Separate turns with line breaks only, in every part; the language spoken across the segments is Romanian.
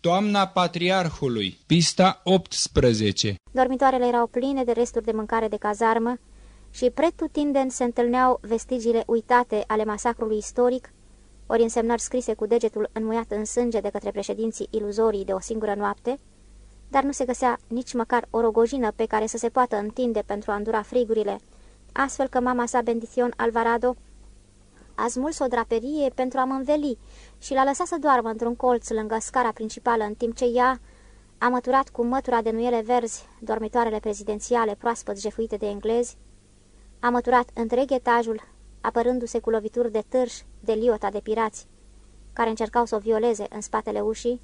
Toamna Patriarhului, pista 18
Dormitoarele erau pline de resturi de mâncare de cazarmă și pretutindeni se întâlneau vestigiile uitate ale masacrului istoric, ori însemnări scrise cu degetul înmuiat în sânge de către președinții iluzorii de o singură noapte, dar nu se găsea nici măcar o rogojină pe care să se poată întinde pentru a îndura frigurile, astfel că mama sa, Bendition Alvarado, a smuls o draperie pentru a mă înveli și l-a lăsat să doarmă într-un colț lângă scara principală, în timp ce ea a măturat cu mătura de nuiele verzi dormitoarele prezidențiale proaspăt jefuite de englezi, a măturat întreg etajul, apărându-se cu lovituri de târș de liota de pirați, care încercau să o violeze în spatele ușii,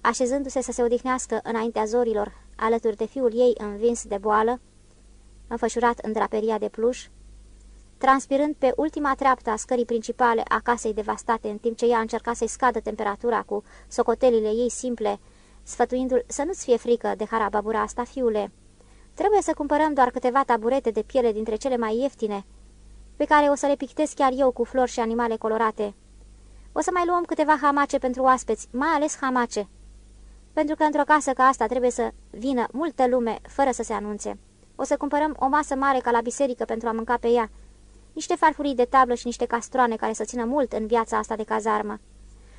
așezându-se să se odihnească înaintea zorilor, alături de fiul ei învins de boală, înfășurat în draperia de pluș, transpirând pe ultima treaptă a scării principale a casei devastate, în timp ce ea încerca să-i scadă temperatura cu socotelile ei simple, sfătuindu-l să nu-ți fie frică de harababura asta, fiule. Trebuie să cumpărăm doar câteva taburete de piele dintre cele mai ieftine, pe care o să le pictez chiar eu cu flori și animale colorate. O să mai luăm câteva hamace pentru oaspeți, mai ales hamace, pentru că într-o casă ca asta trebuie să vină multă lume fără să se anunțe. O să cumpărăm o masă mare ca la biserică pentru a mânca pe ea, niște farfurii de tablă și niște castroane care să țină mult în viața asta de cazarmă.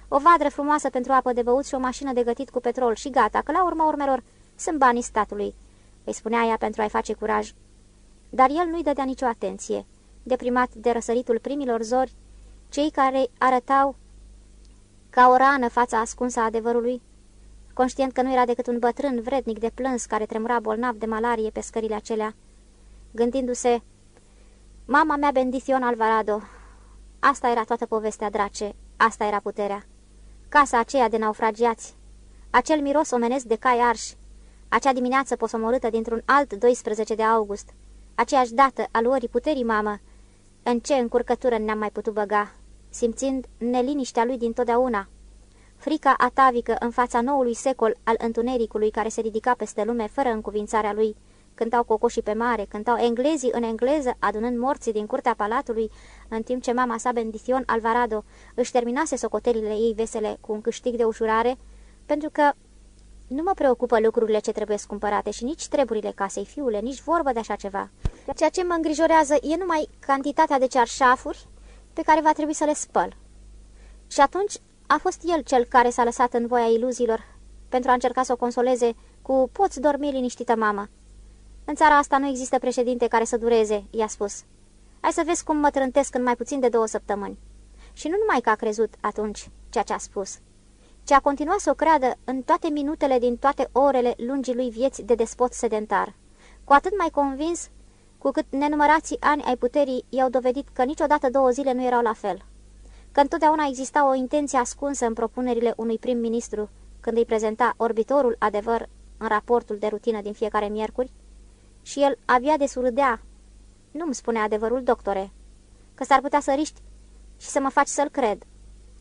O vadră frumoasă pentru apă de băut și o mașină de gătit cu petrol și gata, că la urma urmelor sunt banii statului, îi spunea ea pentru a-i face curaj. Dar el nu-i dădea nicio atenție. Deprimat de răsăritul primilor zori, cei care arătau ca o rană fața ascunsă a adevărului, conștient că nu era decât un bătrân vrednic de plâns care tremura bolnav de malarie pe scările acelea, gândindu-se Mama mea, Bendition Alvarado. Asta era toată povestea, drace. Asta era puterea. Casa aceea de naufragiați. Acel miros omenesc de cai arși. Acea dimineață posomorâtă dintr-un alt 12 de august. Aceeași dată a luării puterii, mamă. În ce încurcătură ne-am mai putut băga, simțind neliniștea lui dintotdeauna. Frica atavică în fața noului secol al întunericului care se ridica peste lume fără încuvințarea lui, cântau cocoșii pe mare, cântau englezii în engleză, adunând morții din curtea palatului, în timp ce mama sa, Bendition Alvarado, își terminase socotelile ei vesele cu un câștig de ușurare, pentru că nu mă preocupă lucrurile ce trebuie cumpărate și nici treburile casei, fiule, nici vorbă de așa ceva. Ceea ce mă îngrijorează e numai cantitatea de cearșafuri pe care va trebui să le spăl. Și atunci a fost el cel care s-a lăsat în voia iluziilor pentru a încerca să o consoleze cu poți dormi liniștită, mamă. În țara asta nu există președinte care să dureze, i-a spus. Hai să vezi cum mă trântesc în mai puțin de două săptămâni. Și nu numai că a crezut atunci ceea ce a spus, ci a continuat să o creadă în toate minutele din toate orele lungii lui vieți de despot sedentar. Cu atât mai convins, cu cât nenumărații ani ai puterii i-au dovedit că niciodată două zile nu erau la fel. Că întotdeauna exista o intenție ascunsă în propunerile unui prim-ministru când îi prezenta orbitorul adevăr în raportul de rutină din fiecare miercuri, și el avea de surâdea. Nu-mi spune adevărul, doctore, că s-ar putea să riști și să mă faci să-l cred.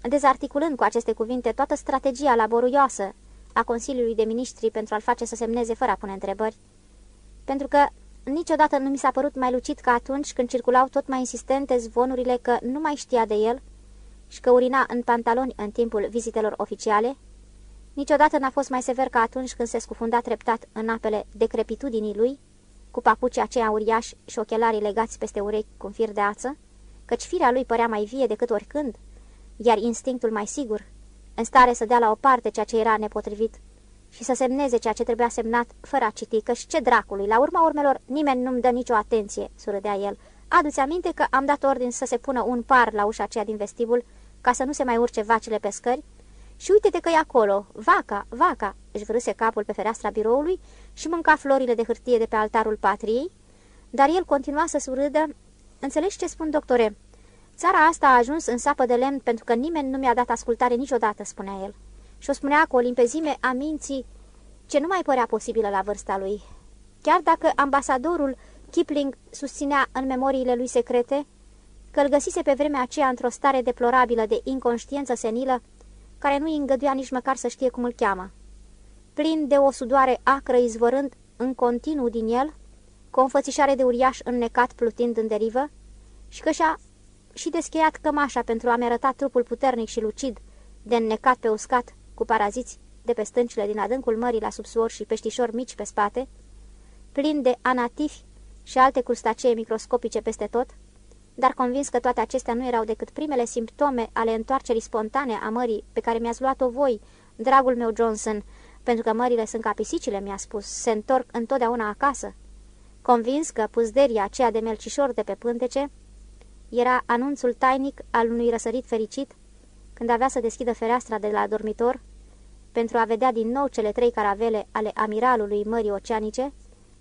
Dezarticulând cu aceste cuvinte toată strategia laboruioasă a Consiliului de Ministri pentru a-l face să semneze fără a pune întrebări, pentru că niciodată nu mi s-a părut mai lucid ca atunci când circulau tot mai insistente zvonurile că nu mai știa de el și că urina în pantaloni în timpul vizitelor oficiale, niciodată n-a fost mai sever ca atunci când se scufunda treptat în apele decrepitudinii lui, cu papucii aceia uriași și ochelarii legați peste urechi cu un fir de ață, căci firea lui părea mai vie decât oricând, iar instinctul mai sigur, în stare să dea la o parte ceea ce era nepotrivit și să semneze ceea ce trebuia semnat fără a citi, căci ce dracului, la urma urmelor nimeni nu-mi dă nicio atenție, surâdea el. Adu-ți aminte că am dat ordin să se pună un par la ușa aceea din vestibul, ca să nu se mai urce vacile pe scări, și uite-te că e acolo, vaca, vaca, își vrâse capul pe fereastra biroului și mânca florile de hârtie de pe altarul patriei, dar el continua să surâdă. Înțelegi ce spun, doctore? Țara asta a ajuns în sapă de lemn pentru că nimeni nu mi-a dat ascultare niciodată, spunea el. Și o spunea cu o limpezime a minții ce nu mai părea posibilă la vârsta lui. Chiar dacă ambasadorul Kipling susținea în memoriile lui secrete că îl găsise pe vremea aceea într-o stare deplorabilă de inconștiență senilă, care nu îi îngăduia nici măcar să știe cum îl cheamă. Plin de o sudoare acră izvorând în continuu din el, cu o înfățișare de uriaș înnecat plutind în derivă, și că și-a și descheiat cămașa pentru a-mi arăta trupul puternic și lucid, de înnecat pe uscat, cu paraziți, de pe stâncile din adâncul mării la subsuor și peștișori mici pe spate, plin de anatifi și alte crustacee microscopice peste tot, dar convins că toate acestea nu erau decât primele simptome ale întoarcerii spontane a mării pe care mi-ați luat-o voi, dragul meu Johnson, pentru că mările sunt ca pisicile, mi-a spus, se întorc întotdeauna acasă. Convins că puzderia aceea de melcișor de pe pântece era anunțul tainic al unui răsărit fericit când avea să deschidă fereastra de la dormitor pentru a vedea din nou cele trei caravele ale amiralului Mării Oceanice,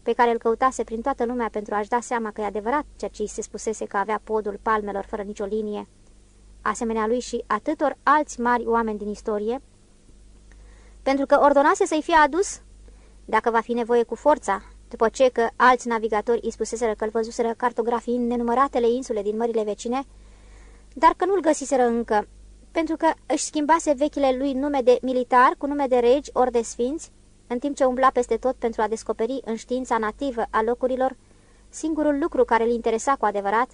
pe care îl căutase prin toată lumea pentru a-și da seama că e adevărat ceea ce îi se spusese că avea podul palmelor fără nicio linie, asemenea lui și atâtor alți mari oameni din istorie, pentru că ordonase să-i fie adus, dacă va fi nevoie cu forța, după ce că alți navigatori îi spuseseră că îl văzuseră cartografiind nenumăratele insule din mările vecine, dar că nu-l găsiseră încă, pentru că își schimbase vechile lui nume de militar cu nume de regi ori de sfinți, în timp ce umbla peste tot pentru a descoperi în știința nativă a locurilor singurul lucru care îl interesa cu adevărat,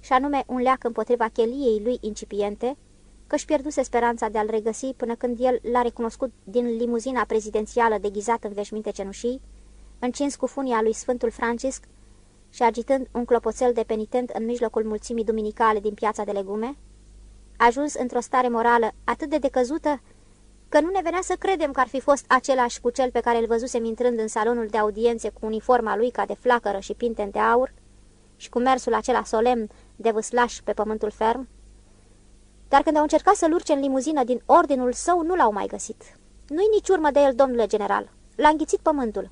și anume un leac împotriva cheliei lui incipiente, că își pierduse speranța de a-l regăsi până când el l-a recunoscut din limuzina prezidențială deghizată în veșminte cenușii, încins cu funia lui Sfântul Francisc și agitând un clopoțel de penitent în mijlocul mulțimii duminicale din piața de legume, ajuns într-o stare morală atât de decăzută că nu ne venea să credem că ar fi fost același cu cel pe care îl văzusem intrând în salonul de audiențe cu uniforma lui ca de flacără și pinten de aur și cu mersul acela solemn de vâslaș pe pământul ferm. Dar când au încercat să-l urce în limuzină din ordinul său, nu l-au mai găsit. Nu-i nici urmă de el, domnule general. L-a înghițit pământul.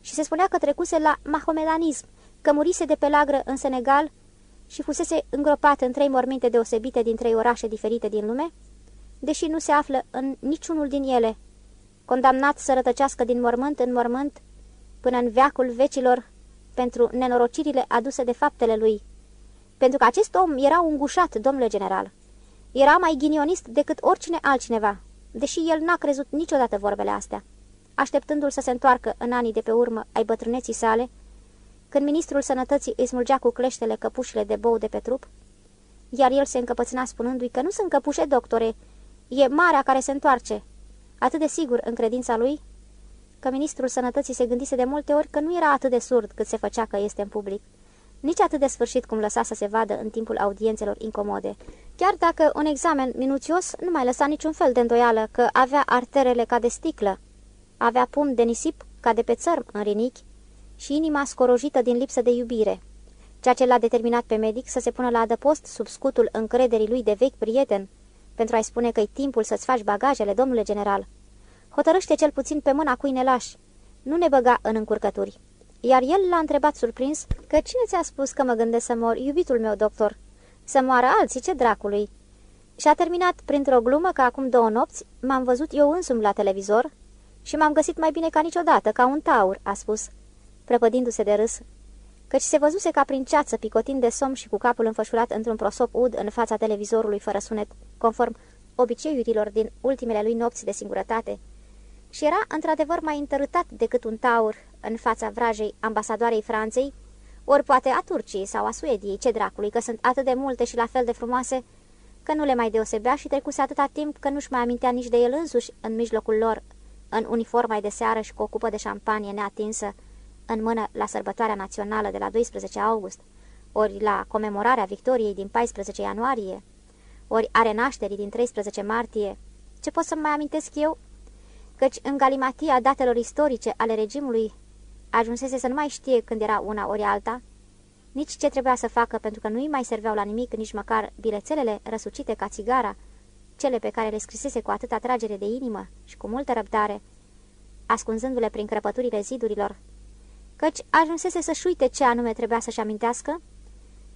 Și se spunea că trecuse la mahomedanism, că murise de pelagră în Senegal și fusese îngropat în trei morminte deosebite din trei orașe diferite din lume, deși nu se află în niciunul din ele, condamnat să rătăcească din mormânt în mormânt până în veacul vecilor pentru nenorocirile aduse de faptele lui. Pentru că acest om era un gușat, domnule general. Era mai ghinionist decât oricine altcineva, deși el n-a crezut niciodată vorbele astea. Așteptându-l să se întoarcă în anii de pe urmă ai bătrâneții sale, când ministrul sănătății îi smulgea cu cleștele căpușile de bou de pe trup, iar el se încăpățâna spunându-i că nu sunt căpușe, doctore, e marea care se întoarce. Atât de sigur în credința lui, că ministrul sănătății se gândise de multe ori că nu era atât de surd cât se făcea că este în public, nici atât de sfârșit cum lăsa să se vadă în timpul audiențelor incomode, chiar dacă un examen minuțios nu mai lăsa niciun fel de îndoială că avea arterele ca de sticlă, avea pum de nisip ca de pe țărm în rinichi, și inima scorojită din lipsă de iubire, ceea ce l-a determinat pe medic să se pună la adăpost sub scutul încrederii lui de vechi prieten, pentru a-i spune că-i timpul să-ți faci bagajele, domnule general. Hotărăște cel puțin pe mâna cui ne lași. Nu ne băga în încurcături. Iar el l-a întrebat surprins că cine ți-a spus că mă gândesc să mor, iubitul meu doctor? Să moară alții, ce dracului? Și a terminat printr-o glumă că acum două nopți m-am văzut eu însumi la televizor și m-am găsit mai bine ca niciodată, ca un taur, a spus prăpădindu-se de râs, căci se văzuse ca prin ceață, picotind de somn și cu capul înfășurat într-un prosop ud în fața televizorului fără sunet, conform obiceiurilor din ultimele lui nopți de singurătate, și era într-adevăr mai întărâtat decât un taur în fața vrajei ambasadoarei Franței, ori poate a Turciei sau a Suediei, ce dracului, că sunt atât de multe și la fel de frumoase, că nu le mai deosebea și trecuse atâta timp că nu-și mai amintea nici de el însuși în mijlocul lor, în uniforma de seară și cu o cupă de șampanie neatinsă, în mână la sărbătoarea națională de la 12 august, ori la comemorarea victoriei din 14 ianuarie, ori a renașterii din 13 martie. Ce pot să mai amintesc eu? Căci în galimatia datelor istorice ale regimului ajunsese să nu mai știe când era una ori alta, nici ce trebuia să facă pentru că nu îi mai serveau la nimic nici măcar bilețelele răsucite ca țigara, cele pe care le scrisese cu atâta tragere de inimă și cu multă răbdare, ascunzându-le prin crăpăturile zidurilor căci ajunsese să-și uite ce anume trebuia să-și amintească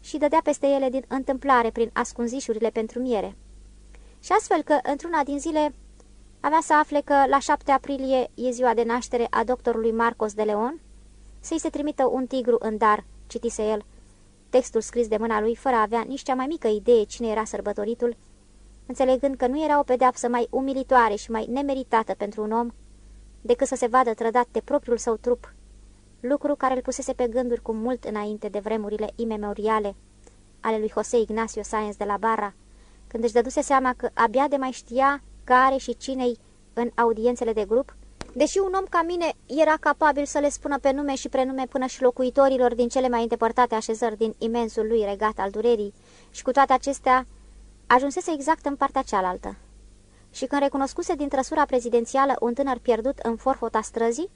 și dădea peste ele din întâmplare prin ascunzișurile pentru miere. Și astfel că, într-una din zile, avea să afle că la 7 aprilie e ziua de naștere a doctorului Marcos de Leon, să-i se trimită un tigru în dar, citise el, textul scris de mâna lui fără a avea nici cea mai mică idee cine era sărbătoritul, înțelegând că nu era o pedeapsă mai umilitoare și mai nemeritată pentru un om, decât să se vadă trădat de propriul său trup lucru care îl pusese pe gânduri cu mult înainte de vremurile imemoriale ale lui José Ignacio Sáenz de la Barra, când își dăduse seama că abia de mai știa care și cinei în audiențele de grup, deși un om ca mine era capabil să le spună pe nume și prenume până și locuitorilor din cele mai îndepărtate așezări din imensul lui regat al durerii, și cu toate acestea ajunsese exact în partea cealaltă. Și când recunoscuse din trăsura prezidențială un tânăr pierdut în forfota străzii,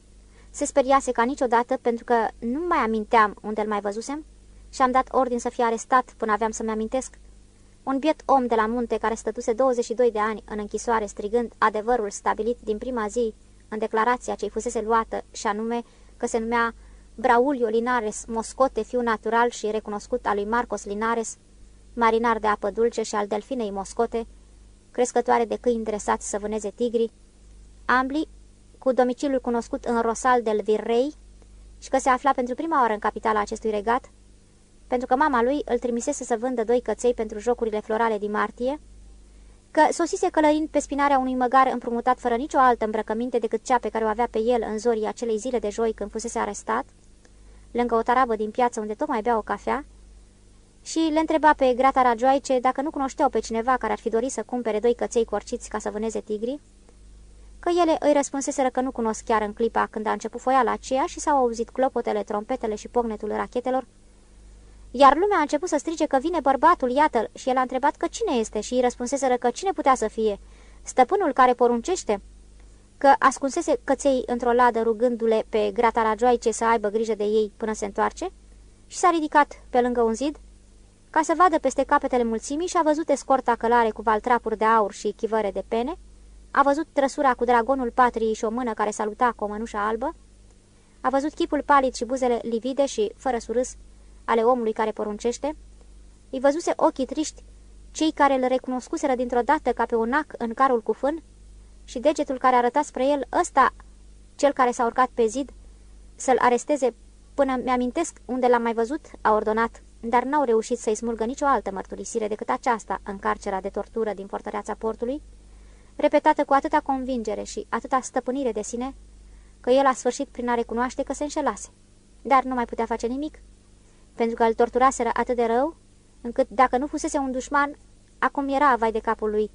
se speriase ca niciodată pentru că nu mai aminteam unde îl mai văzusem și am dat ordin să fie arestat până aveam să-mi amintesc. Un biet om de la munte care stătuse 22 de ani în închisoare strigând adevărul stabilit din prima zi în declarația ce-i fusese luată și anume că se numea Braulio Linares Moscote, fiu natural și recunoscut al lui Marcos Linares, marinar de apă dulce și al delfinei Moscote, crescătoare de câini dresați să vâneze tigri, ambli, cu domiciliul cunoscut în Rosal del Virrei, și că se afla pentru prima oară în capitala acestui regat, pentru că mama lui îl trimisese să vândă doi căței pentru jocurile florale din martie, că sosise călărind pe spinarea unui măgar împrumutat fără nicio altă îmbrăcăminte decât cea pe care o avea pe el în zorii acelei zile de joi când fusese arestat, lângă o tarabă din piață unde tocmai bea o cafea, și le întreba pe grata ragioaice dacă nu cunoșteau pe cineva care ar fi dorit să cumpere doi căței corciți ca să vâneze tigri, că ele îi răspunseseră că nu cunosc chiar în clipa când a început foiala aceea și s-au auzit clopotele, trompetele și pognetul rachetelor, iar lumea a început să strige că vine bărbatul, iată-l, și el a întrebat că cine este și îi răspunseseră că cine putea să fie, stăpânul care poruncește, că ascunsese căței într-o ladă rugându-le pe gratarajoaice să aibă grijă de ei până se întoarce și s-a ridicat pe lângă un zid ca să vadă peste capetele mulțimii și a văzut escorta călare cu valtrapuri de aur și chivăre de pene, a văzut trăsura cu dragonul patriei și o mână care saluta cu o mănușă albă, a văzut chipul palid și buzele livide și fără surâs ale omului care poruncește, îi văzuse ochii triști, cei care îl recunoscuseră dintr-o dată ca pe un ac în carul cu fân, și degetul care arăta spre el, ăsta, cel care s-a urcat pe zid, să-l aresteze până mi-amintesc unde l-am mai văzut, a ordonat, dar n-au reușit să-i smulgă nicio altă mărturisire decât aceasta în carcera de tortură din fortăreața portului, repetată cu atâta convingere și atâta stăpânire de sine, că el a sfârșit prin a recunoaște că se înșelase. Dar nu mai putea face nimic, pentru că îl torturaseră atât de rău, încât dacă nu fusese un dușman, acum era vai de capul lui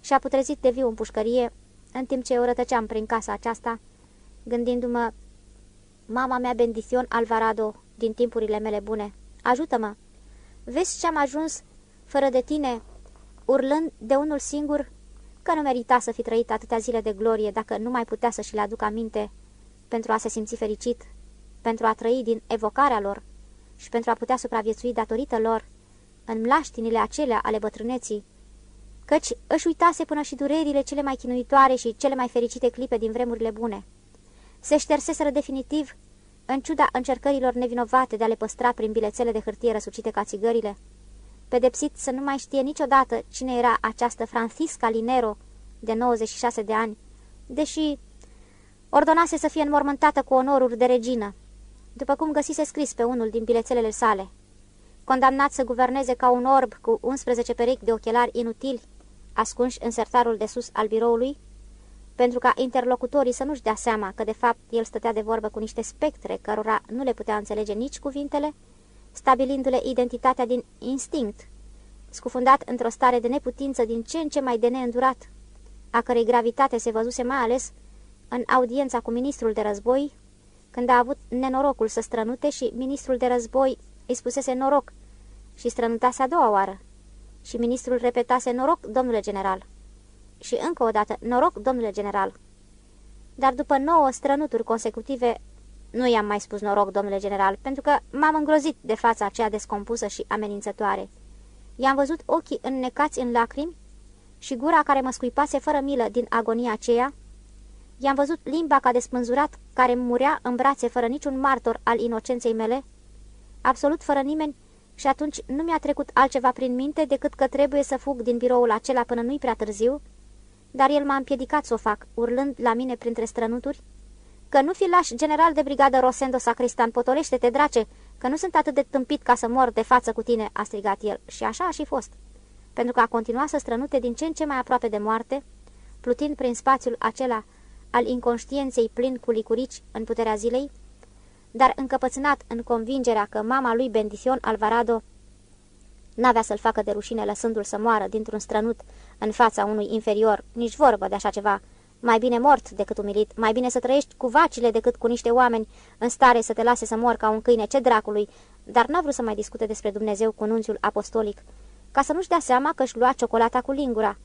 și a putrezit de viu în pușcărie, în timp ce eu rătăceam prin casa aceasta, gândindu-mă, mama mea bendición Alvarado, din timpurile mele bune, ajută-mă! Vezi ce-am ajuns fără de tine, urlând de unul singur, că nu merita să fi trăit atâtea zile de glorie dacă nu mai putea să și le aduc aminte pentru a se simți fericit, pentru a trăi din evocarea lor și pentru a putea supraviețui datorită lor în mlaștinile acelea ale bătrâneții, căci își uitase până și durerile cele mai chinuitoare și cele mai fericite clipe din vremurile bune. Se șterseseră definitiv, în ciuda încercărilor nevinovate de a le păstra prin bilețele de hârtie răsucite ca țigările, pedepsit să nu mai știe niciodată cine era această Francisca Linero, de 96 de ani, deși ordonase să fie înmormântată cu onoruri de regină, după cum găsise scris pe unul din bilețelele sale. Condamnat să guverneze ca un orb cu 11 perechi de ochelari inutili, ascunși în sertarul de sus al biroului, pentru ca interlocutorii să nu-și dea seama că de fapt el stătea de vorbă cu niște spectre cărora nu le putea înțelege nici cuvintele, stabilindu-le identitatea din instinct, scufundat într-o stare de neputință din ce în ce mai de neîndurat, a cărei gravitate se văzuse mai ales în audiența cu ministrul de război, când a avut nenorocul să strănute și ministrul de război îi spusese noroc și strănutase a doua oară. Și ministrul repetase noroc, domnule general. Și încă o dată, noroc, domnule general. Dar după nouă strănuturi consecutive, nu i-am mai spus noroc, domnule general, pentru că m-am îngrozit de fața aceea descompusă și amenințătoare. I-am văzut ochii înnecați în lacrimi și gura care mă scuipase fără milă din agonia aceea, I-am văzut limba ca de spânzurat, care murea în brațe fără niciun martor al inocenței mele, absolut fără nimeni, și atunci nu mi-a trecut altceva prin minte decât că trebuie să fug din biroul acela până nu-i prea târziu, dar el m-a împiedicat să o fac, urlând la mine printre strănuturi, că nu fi lași general de brigadă Rosendo Sacristan, potolește-te, drace, că nu sunt atât de tâmpit ca să mor de față cu tine, a strigat el, și așa a și fost, pentru că a continuat să strănute din ce în ce mai aproape de moarte, plutind prin spațiul acela al inconștienței plin cu licurici în puterea zilei, dar încăpățânat în convingerea că mama lui Bendición Alvarado n-avea să-l facă de rușine lăsându-l să moară dintr-un strănut în fața unui inferior, nici vorbă de așa ceva, Mai bine mort decât umilit, mai bine să trăiești cu vacile decât cu niște oameni în stare să te lase să mor ca un câine, ce dracului, dar n-a vrut să mai discute despre Dumnezeu cu nunțiul apostolic, ca să nu-și dea seama că își lua ciocolata cu lingura.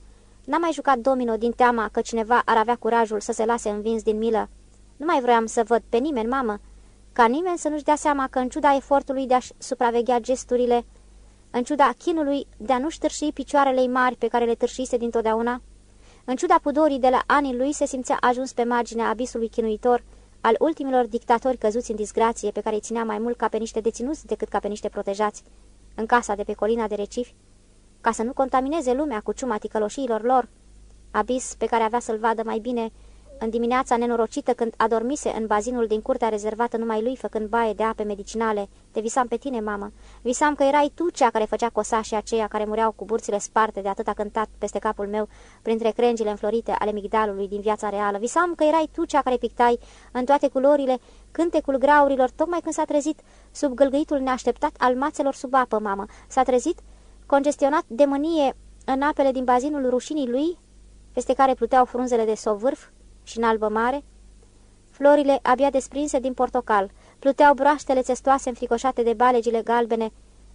N-a mai jucat domino din teama că cineva ar avea curajul să se lase învins din milă. Nu mai vroiam să văd pe nimeni, mamă, ca nimeni să nu-și dea seama că în ciuda efortului de a-și supraveghea gesturile, în ciuda chinului de a nu ștârși picioarele mari pe care le târșise dintotdeauna, în ciuda pudorii de la anii lui se simțea ajuns pe marginea abisului chinuitor al ultimilor dictatori căzuți în disgrație pe care îi ținea mai mult ca pe niște deținuți decât ca pe niște protejați, în casa de pe colina de recifi, ca să nu contamineze lumea cu ciuma ticăloșiilor lor, abis pe care avea să-l vadă mai bine în dimineața nenorocită când adormise în bazinul din curtea rezervată numai lui făcând baie de ape medicinale, te visam pe tine, mamă. Visam că erai tu cea care făcea cosașii aceia care mureau cu burțile sparte de atâta cântat peste capul meu printre crengile înflorite ale migdalului din viața reală. Visam că erai tu cea care pictai în toate culorile cântecul graurilor tocmai când s-a trezit sub gâlgâitul neașteptat al mațelor sub apă, mamă. S-a trezit congestionat de mânie în apele din bazinul rușinii lui, peste care pluteau frunzele de sovârf și în albă mare. Florile abia desprinse din portocal, pluteau broaștele țestoase înfricoșate de balegile galbene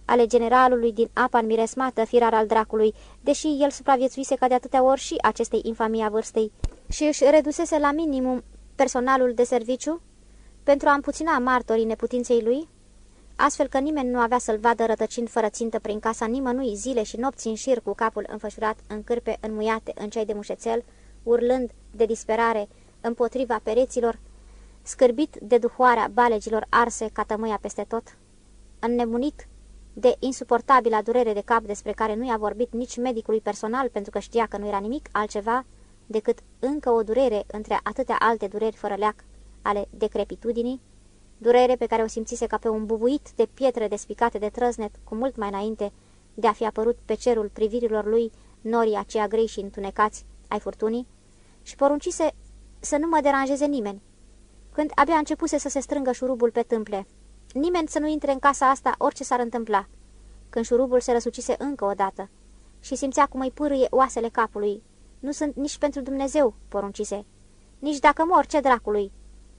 ale generalului din apa înmiresmată, firar al dracului, deși el supraviețuise ca de atâtea ori și acestei infamii a vârstei și își redusese la minimum personalul de serviciu pentru a împuțina martorii neputinței lui, astfel că nimeni nu avea să-l vadă rătăcind fără țintă prin casa nimănui zile și nopți în șir cu capul înfășurat în cârpe înmuiate în cei de mușețel, urlând de disperare împotriva pereților, scârbit de duhoarea balegilor arse ca tămâia peste tot, înnemunit de insuportabila durere de cap despre care nu i-a vorbit nici medicului personal pentru că știa că nu era nimic altceva decât încă o durere între atâtea alte dureri fără leac ale decrepitudinii, durere pe care o simțise ca pe un bubuit de pietre despicate de trăznet cu mult mai înainte de a fi apărut pe cerul privirilor lui norii aceia grei și întunecați ai furtunii, și poruncise să nu mă deranjeze nimeni, când abia începuse să se strângă șurubul pe tâmple. Nimeni să nu intre în casa asta orice s-ar întâmpla, când șurubul se răsucise încă o dată și simțea cum îi pârâie oasele capului. Nu sunt nici pentru Dumnezeu, poruncise. Nici dacă mor, ce dracului?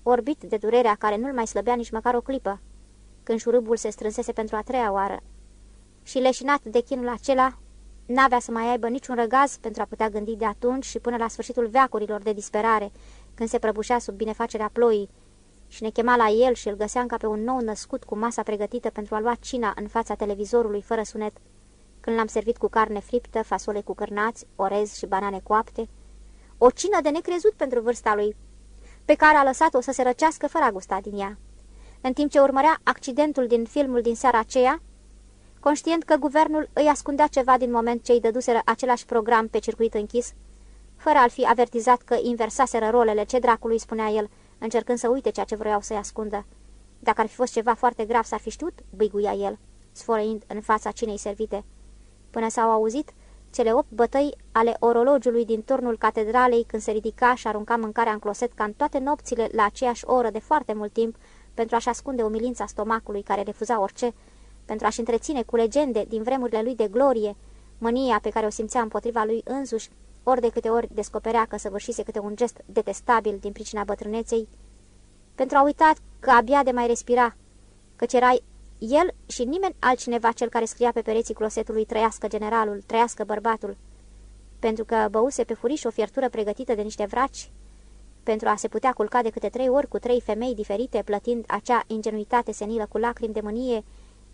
Orbit de durerea care nu-l mai slăbea nici măcar o clipă, când șurubul se strânsese pentru a treia oară. Și leșinat de chinul acela, N-avea să mai aibă niciun răgaz pentru a putea gândi de atunci și până la sfârșitul veacurilor de disperare, când se prăbușea sub binefacerea ploii și ne chema la el și îl găseam ca pe un nou născut cu masa pregătită pentru a lua cina în fața televizorului fără sunet, când l-am servit cu carne friptă, fasole cu cârnați, orez și banane coapte. O cină de necrezut pentru vârsta lui, pe care a lăsat-o să se răcească fără a gusta din ea. În timp ce urmărea accidentul din filmul din seara aceea, conștient că guvernul îi ascundea ceva din moment ce îi dăduseră același program pe circuit închis, fără a-l fi avertizat că inversaseră rolele, ce dracului spunea el, încercând să uite ceea ce vreau să-i ascundă. Dacă ar fi fost ceva foarte grav, s-ar fi știut, băiguia el, sfărăind în fața cinei servite. Până s-au auzit cele opt bătăi ale orologiului din turnul catedralei când se ridica și arunca mâncarea în closet ca în toate nopțile la aceeași oră de foarte mult timp pentru a-și ascunde umilința stomacului care refuza orice, pentru a-și întreține cu legende din vremurile lui de glorie, mânia pe care o simțea împotriva lui însuși, ori de câte ori descoperea că săvârșise câte un gest detestabil din pricina bătrâneței, pentru a uita că abia de mai respira, căci era el și nimeni altcineva cel care scria pe pereții closetului trăiască generalul, trăiască bărbatul, pentru că băuse pe furiș o fiertură pregătită de niște vraci, pentru a se putea culca de câte trei ori cu trei femei diferite, plătind acea ingenuitate senilă cu lacrimi de mânie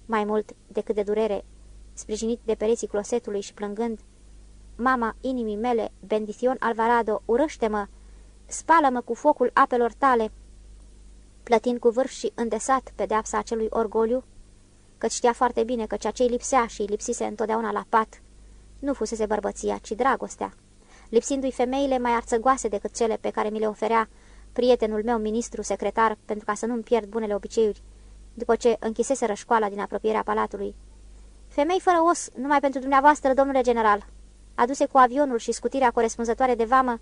mai mult decât de durere, sprijinit de pereții closetului și plângând, Mama inimii mele, bendițion Alvarado, urăște-mă, spală-mă cu focul apelor tale, plătind cu vârf și îndesat pedeapsa acelui orgoliu, căci știa foarte bine că ceea ce lipsea și lipsise întotdeauna la pat, nu fusese bărbăția, ci dragostea, lipsindu-i femeile mai arțăgoase decât cele pe care mi le oferea prietenul meu ministru secretar pentru ca să nu-mi pierd bunele obiceiuri, după ce închiseseră școala din apropierea palatului. Femei fără os, numai pentru dumneavoastră, domnule general, aduse cu avionul și scutirea corespunzătoare de vamă,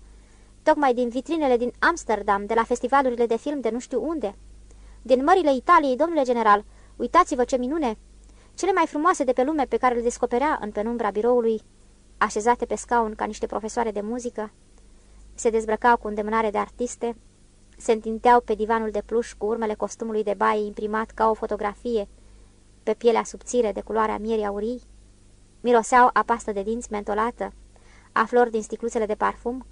tocmai din vitrinele din Amsterdam, de la festivalurile de film de nu știu unde. Din mările Italiei, domnule general, uitați-vă ce minune! Cele mai frumoase de pe lume pe care le descoperea în penumbra biroului, așezate pe scaun ca niște profesoare de muzică. se dezbrăcau cu îndemânare de artiste, se întindeau pe divanul de pluș cu urmele costumului de baie imprimat ca o fotografie pe pielea subțire de culoarea mierii aurii, miroseau a pastă de dinți mentolată, a flori din sticluțele de parfum,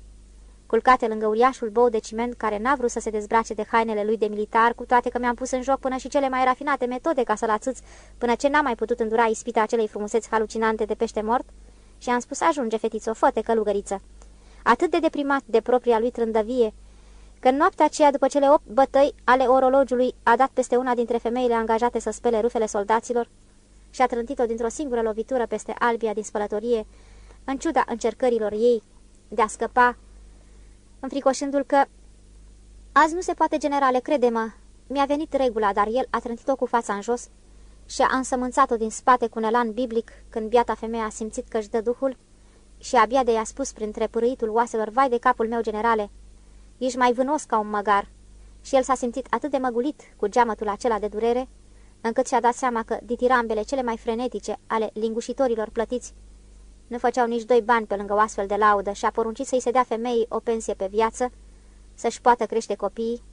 culcate lângă uriașul bou de ciment care n-a vrut să se dezbrace de hainele lui de militar, cu toate că mi-am pus în joc până și cele mai rafinate metode ca să-l ațâț, până ce n-am mai putut îndura ispita acelei frumuseți halucinante de pește mort, și am spus, ajunge, fetițo, fă călugăriță. Atât de deprimat de propria lui trândăvie, că în noaptea aceea, după cele opt bătăi ale orologiului, a dat peste una dintre femeile angajate să spele rufele soldaților și a trântit-o dintr-o singură lovitură peste albia din spălătorie, în ciuda încercărilor ei de a scăpa, înfricoșându-l că Azi nu se poate, generale, crede-mă. Mi-a venit regula, dar el a trântit-o cu fața în jos și a însămânțat-o din spate cu un elan biblic când biata femeie a simțit că își dă duhul și abia de i-a spus printre pârâitul oaselor, vai de capul meu, generale, ești mai vânos ca un măgar. Și el s-a simțit atât de măgulit cu geamătul acela de durere, încât și-a dat seama că ditirambele cele mai frenetice ale lingușitorilor plătiți nu făceau nici doi bani pe lângă o astfel de laudă și a poruncit să-i se dea femeii o pensie pe viață, să-și poată crește copiii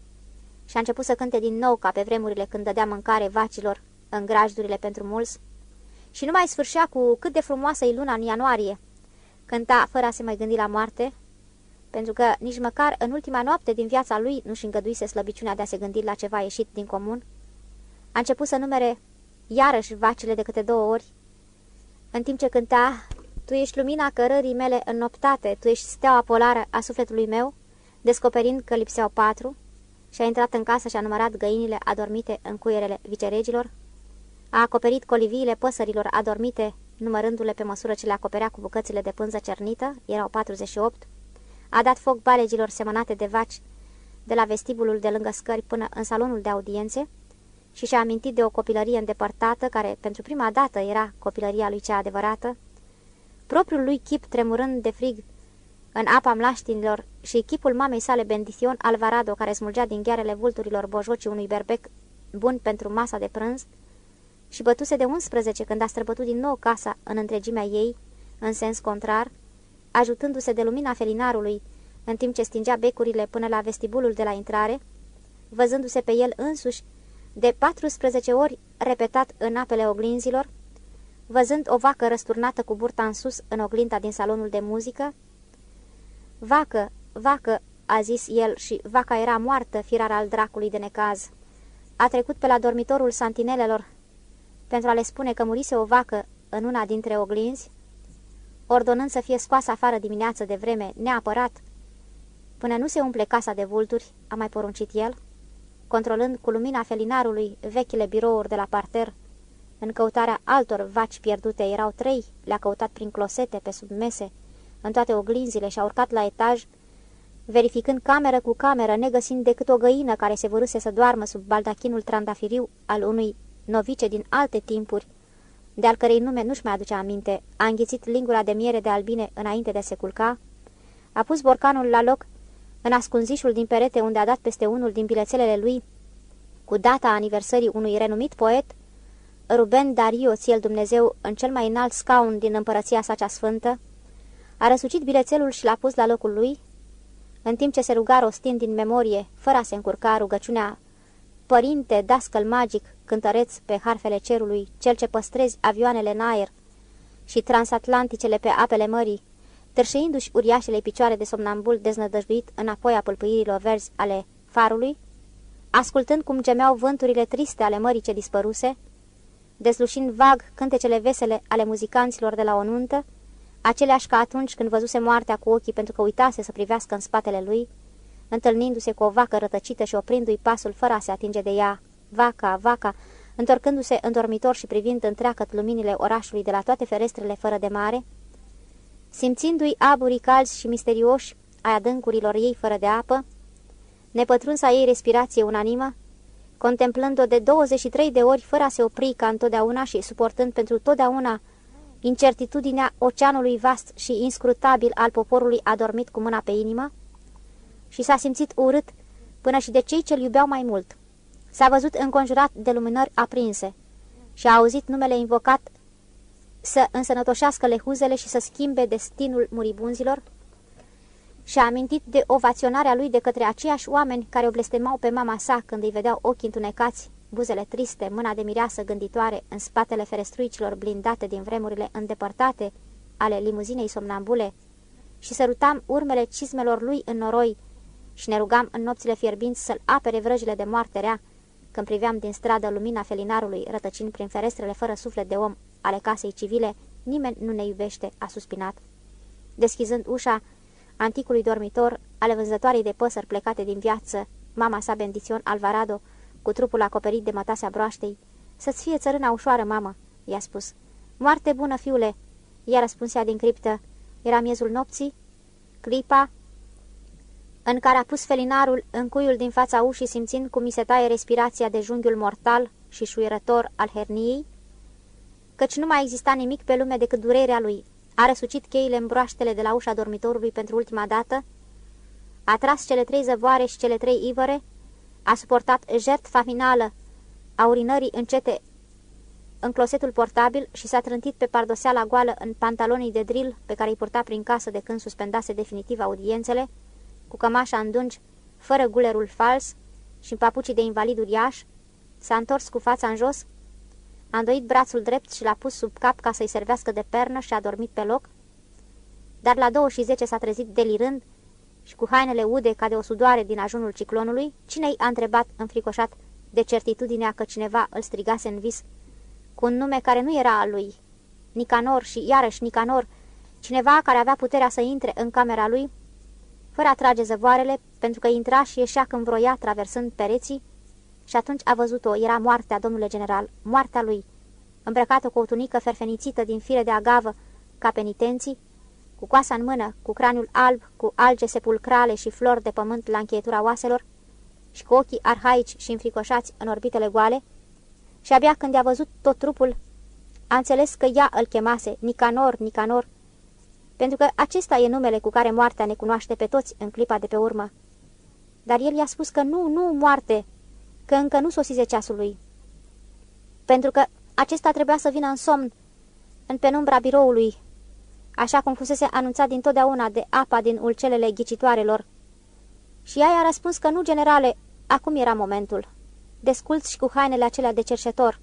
și a început să cânte din nou ca pe vremurile când dădea mâncare vacilor în grajdurile pentru mulți și nu mai sfârșea cu cât de frumoasă e luna în ianuarie. Cânta fără a se mai gândi la moarte, pentru că nici măcar în ultima noapte din viața lui nu-și îngăduise slăbiciunea de a se gândi la ceva ieșit din comun. A început să numere iarăși vacile de câte două ori. În timp ce cânta, tu ești lumina cărării mele înnoptate, tu ești steaua polară a sufletului meu, descoperind că lipseau patru, și a intrat în casă și a numărat găinile adormite în cuierele viceregilor, a acoperit coliviile păsărilor adormite, numărându-le pe măsură ce le acoperea cu bucățile de pânză cernită, erau 48, a dat foc balegilor semănate de vaci de la vestibulul de lângă scări până în salonul de audiențe și și-a amintit de o copilărie îndepărtată, care pentru prima dată era copilăria lui cea adevărată, propriul lui chip tremurând de frig în apa mlaștinilor și chipul mamei sale Bendition Alvarado, care smulgea din ghearele vulturilor bojocii unui berbec bun pentru masa de prânz, și bătuse de 11 când a străbătut din nou casa în întregimea ei, în sens contrar, ajutându-se de lumina felinarului, în timp ce stingea becurile până la vestibulul de la intrare, văzându-se pe el însuși, de 14 ori repetat în apele oglinzilor, văzând o vacă răsturnată cu burta în sus în oglinda din salonul de muzică. Vacă, vacă, a zis el și vaca era moartă, firar al dracului de necaz. A trecut pe la dormitorul santinelelor pentru a le spune că murise o vacă în una dintre oglinzi, ordonând să fie scoasă afară dimineață de vreme, neapărat, până nu se umple casa de vulturi, a mai poruncit el, controlând cu lumina felinarului vechile birouri de la parter, în căutarea altor vaci pierdute erau trei, le-a căutat prin closete, pe sub mese, în toate oglinzile și a urcat la etaj, verificând cameră cu cameră, negăsind decât o găină care se văruse să doarmă sub baldachinul trandafiriu al unui novice din alte timpuri, de al cărei nume nu-și mai aduce aminte, a înghițit lingura de miere de albine înainte de a se culca, a pus borcanul la loc în ascunzișul din perete unde a dat peste unul din bilețelele lui, cu data aniversării unui renumit poet, Ruben Dario, țiel Dumnezeu, în cel mai înalt scaun din împărăția sa cea sfântă, a răsucit bilețelul și l-a pus la locul lui, în timp ce se ruga rostind din memorie, fără a se încurca rugăciunea Părinte, dascăl magic, cântăreț pe harfele cerului, cel ce păstrezi avioanele în aer și transatlanticele pe apele mării, târșeindu-și uriașele picioare de somnambul deznădăjduit înapoi a pâlpâirilor verzi ale farului, ascultând cum gemeau vânturile triste ale mării ce dispăruse, deslușind vag cântecele vesele ale muzicanților de la o nuntă, aceleași ca atunci când văzuse moartea cu ochii pentru că uitase să privească în spatele lui, întâlnindu-se cu o vacă rătăcită și oprindu-i pasul fără a se atinge de ea, vaca, vaca, întorcându-se în dormitor și privind întreagăt luminile orașului de la toate ferestrele fără de mare, simțindu-i aburii calzi și misterioși ai adâncurilor ei fără de apă, nepătrunsa ei respirație unanimă, contemplând-o de 23 de ori fără a se opri ca întotdeauna și suportând pentru totdeauna incertitudinea oceanului vast și inscrutabil al poporului adormit cu mâna pe inimă, și s-a simțit urât până și de cei ce-l iubeau mai mult. S-a văzut înconjurat de luminări aprinse și a auzit numele invocat să însănătoșească lehuzele și să schimbe destinul muribunzilor și-a amintit de ovaționarea lui de către aceiași oameni care o blestemau pe mama sa când îi vedeau ochii întunecați, buzele triste, mâna de mireasă gânditoare în spatele ferestruicilor blindate din vremurile îndepărtate ale limuzinei somnambule și sărutam urmele cizmelor lui în noroi și ne rugam în nopțile fierbinți să-l apere vrăjile de moarte rea, când priveam din stradă lumina felinarului rătăcind prin ferestrele fără suflet de om ale casei civile, nimeni nu ne iubește, a suspinat. Deschizând ușa anticului dormitor ale vânzătoarei de păsări plecate din viață, mama sa Bendițion Alvarado, cu trupul acoperit de mătasea broaștei, Să-ți fie țărâna ușoară, mamă," i-a spus. Moarte bună, fiule!" i-a răspunsea din criptă. Era miezul nopții? Clipa în care a pus felinarul în cuiul din fața ușii simțind cum mi se taie respirația de junghiul mortal și șuierător al herniei? Căci nu mai exista nimic pe lume decât durerea lui. A răsucit cheile în broaștele de la ușa dormitorului pentru ultima dată, a tras cele trei zăvoare și cele trei ivăre, a suportat jertfa finală a urinării încete în closetul portabil și s-a trântit pe pardoseala goală în pantalonii de drill pe care îi purta prin casă de când suspendase definitiv audiențele, cu cămașa în dungi, fără gulerul fals și în papucii de invalid uriaș, s-a întors cu fața în jos, a îndoit brațul drept și l-a pus sub cap ca să-i servească de pernă și a dormit pe loc, dar la două și zece s-a trezit delirând și cu hainele ude ca de o sudoare din ajunul ciclonului, cine-i a întrebat înfricoșat de certitudinea că cineva îl strigase în vis cu un nume care nu era al lui, Nicanor și iarăși Nicanor, cineva care avea puterea să intre în camera lui, fără a trage zăvoarele, pentru că intra și ieșea când vroia, traversând pereții, și atunci a văzut-o, era moartea, domnule general, moartea lui, îmbrăcată cu o tunică ferfenițită din fire de agavă, ca penitenții, cu coasa în mână, cu craniul alb, cu alge sepulcrale și flori de pământ la încheietura oaselor, și cu ochii arhaici și înfricoșați în orbitele goale, și abia când a văzut tot trupul, a înțeles că ea îl chemase Nicanor, Nicanor, pentru că acesta e numele cu care moartea ne cunoaște pe toți în clipa de pe urmă. Dar el i-a spus că nu, nu, moarte, că încă nu sosise ceasul lui. Pentru că acesta trebuia să vină în somn, în penumbra biroului, așa cum fusese anunțat dintotdeauna de apa din ulcelele ghicitoarelor. Și ea i-a răspuns că nu, generale, acum era momentul desculț și cu hainele acelea de cerșetor.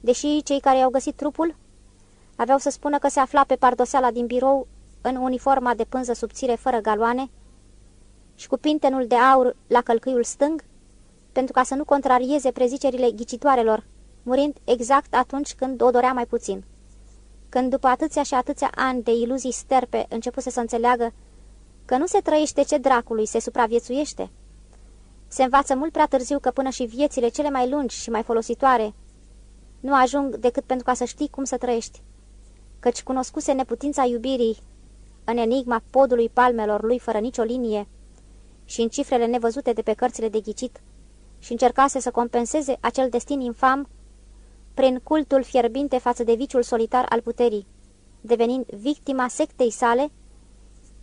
Deși cei care i-au găsit trupul aveau să spună că se afla pe pardoseala din birou în uniforma de pânză subțire fără galoane și cu pintenul de aur la călcâiul stâng, pentru ca să nu contrarieze prezicerile ghicitoarelor, murind exact atunci când o dorea mai puțin. Când după atâția și atâția ani de iluzii sterpe începuse să înțeleagă că nu se trăiește ce dracului se supraviețuiește, se învață mult prea târziu că până și viețile cele mai lungi și mai folositoare nu ajung decât pentru ca să știi cum să trăiești, căci cunoscuse neputința iubirii în enigma podului palmelor lui fără nicio linie și în cifrele nevăzute de pe cărțile de ghicit și încercase să compenseze acel destin infam prin cultul fierbinte față de viciul solitar al puterii, devenind victima sectei sale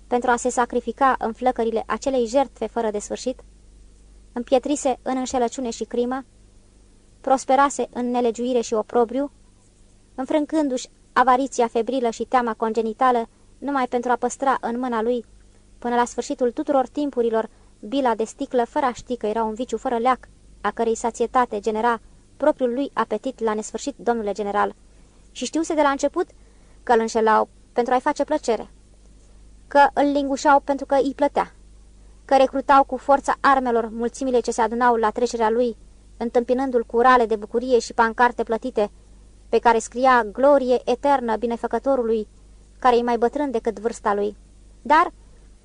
pentru a se sacrifica în flăcările acelei jertfe fără de sfârșit, împietrise în înșelăciune și crimă, prosperase în nelegiuire și oprobriu, înfrâncându-și avariția febrilă și teama congenitală numai pentru a păstra în mâna lui, până la sfârșitul tuturor timpurilor, bila de sticlă fără a ști că era un viciu fără leac, a cărei sațietate genera propriul lui apetit la nesfârșit, domnule general, și știuse de la început că îl înșelau pentru a-i face plăcere, că îl lingușau pentru că îi plătea, că recrutau cu forța armelor mulțimile ce se adunau la trecerea lui, întâmpinându-l cu rale de bucurie și pancarte plătite, pe care scria glorie eternă binefăcătorului, care e mai bătrân decât vârsta lui. Dar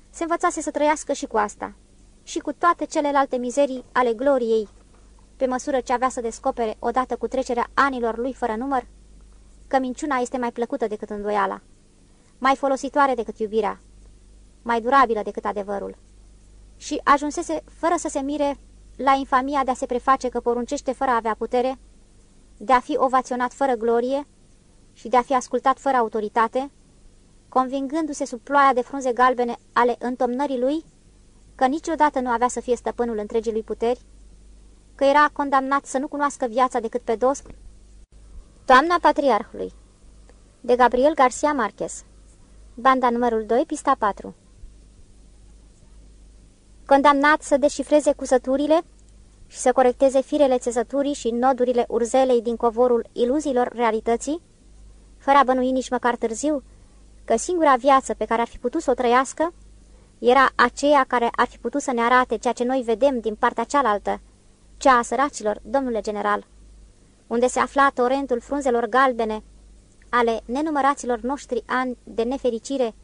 se învățase să trăiască și cu asta, și cu toate celelalte mizerii ale gloriei, pe măsură ce avea să descopere, odată cu trecerea anilor lui fără număr, că minciuna este mai plăcută decât îndoiala, mai folositoare decât iubirea, mai durabilă decât adevărul și ajunsese fără să se mire la infamia de a se preface că poruncește fără a avea putere, de a fi ovaționat fără glorie și de a fi ascultat fără autoritate, convingându-se sub ploaia de frunze galbene ale întomnării lui că niciodată nu avea să fie stăpânul întregii lui puteri, că era condamnat să nu cunoască viața decât pe dos. Toamna Patriarhului de Gabriel Garcia Marquez Banda numărul 2, pista 4 condamnat să deșifreze cusăturile și să corecteze firele țesăturii și nodurile urzelei din covorul iluziilor realității, fără a bănui nici măcar târziu că singura viață pe care ar fi putut să o trăiască era aceea care ar fi putut să ne arate ceea ce noi vedem din partea cealaltă, cea a săracilor, domnule general, unde se afla torentul frunzelor galbene ale nenumăraților noștri ani de nefericire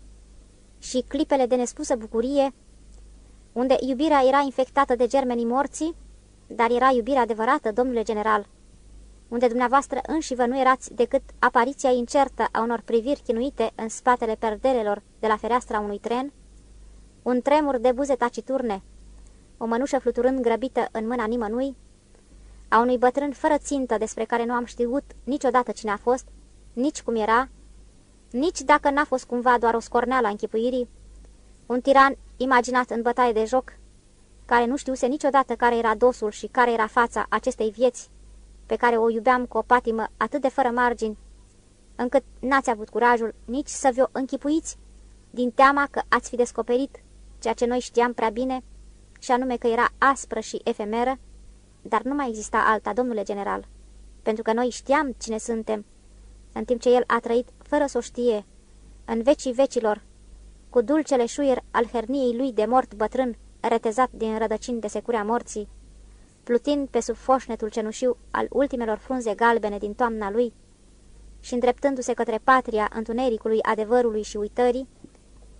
și clipele de nespusă bucurie, unde iubirea era infectată de germenii morții, dar era iubirea adevărată, domnule general, unde dumneavoastră înși vă nu erați decât apariția incertă a unor priviri chinuite în spatele perdelelor de la fereastra unui tren, un tremur de buze taciturne, o mănușă fluturând grăbită în mâna nimănui, a unui bătrân fără țintă despre care nu am știut niciodată cine a fost, nici cum era, nici dacă n-a fost cumva doar o scorneală a închipuirii, un tiran imaginat în bătaie de joc, care nu știuse niciodată care era dosul și care era fața acestei vieți, pe care o iubeam cu o patimă atât de fără margini, încât n-ați avut curajul nici să vi-o închipuiți, din teama că ați fi descoperit ceea ce noi știam prea bine, și anume că era aspră și efemeră, dar nu mai exista alta, domnule general, pentru că noi știam cine suntem, în timp ce el a trăit fără să o știe, în vecii vecilor, cu dulcele șuier al herniei lui de mort bătrân, retezat din rădăcini de securea morții, plutind pe sub foșnetul cenușiu al ultimelor frunze galbene din toamna lui și îndreptându-se către patria întunericului adevărului și uitării,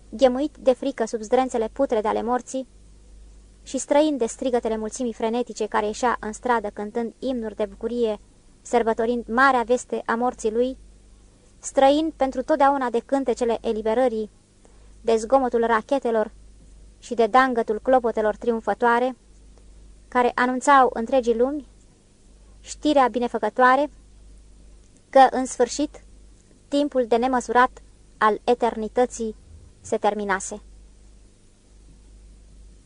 ghemuit de frică sub zdrențele putrede ale morții și străind de strigătele mulțimii frenetice care ieșea în stradă cântând imnuri de bucurie, sărbătorind marea veste a morții lui, străind pentru totdeauna de cântecele eliberării, de zgomotul rachetelor și de dangătul clopotelor triumfătoare, care anunțau întregii lumi știrea binefăcătoare că, în sfârșit, timpul de nemăsurat al eternității se terminase.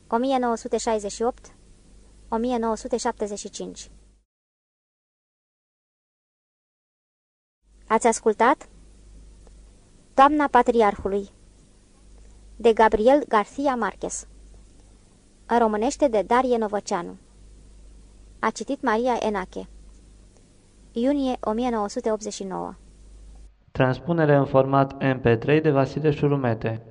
1968-1975 Ați ascultat? Doamna Patriarhului de Gabriel Garcia Marquez În românește de Darie Novăceanu. A citit Maria Enache. Iunie 1989
Transpunere în format MP3 de Vasile Șurumete